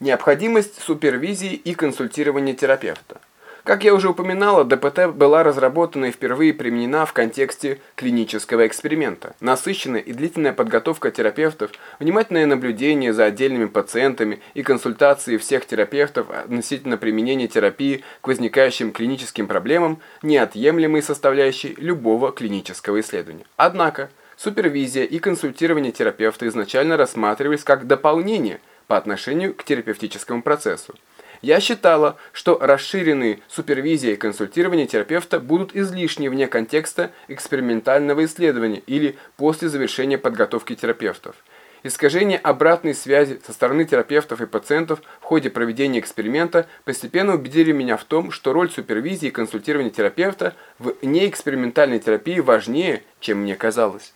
Необходимость супервизии и консультирования терапевта. Как я уже упоминала, ДПТ была разработана и впервые применена в контексте клинического эксперимента. Насыщенная и длительная подготовка терапевтов, внимательное наблюдение за отдельными пациентами и консультации всех терапевтов относительно применения терапии к возникающим клиническим проблемам – неотъемлемые составляющие любого клинического исследования. Однако, супервизия и консультирование терапевта изначально рассматривались как дополнение – по отношению к терапевтическому процессу. Я считала, что расширенные супервизия и консультирование терапевта будут излишни вне контекста экспериментального исследования или после завершения подготовки терапевтов. Искажение обратной связи со стороны терапевтов и пациентов в ходе проведения эксперимента постепенно убедили меня в том, что роль супервизии и консультирования терапевта в неэкспериментальной терапии важнее, чем мне казалось.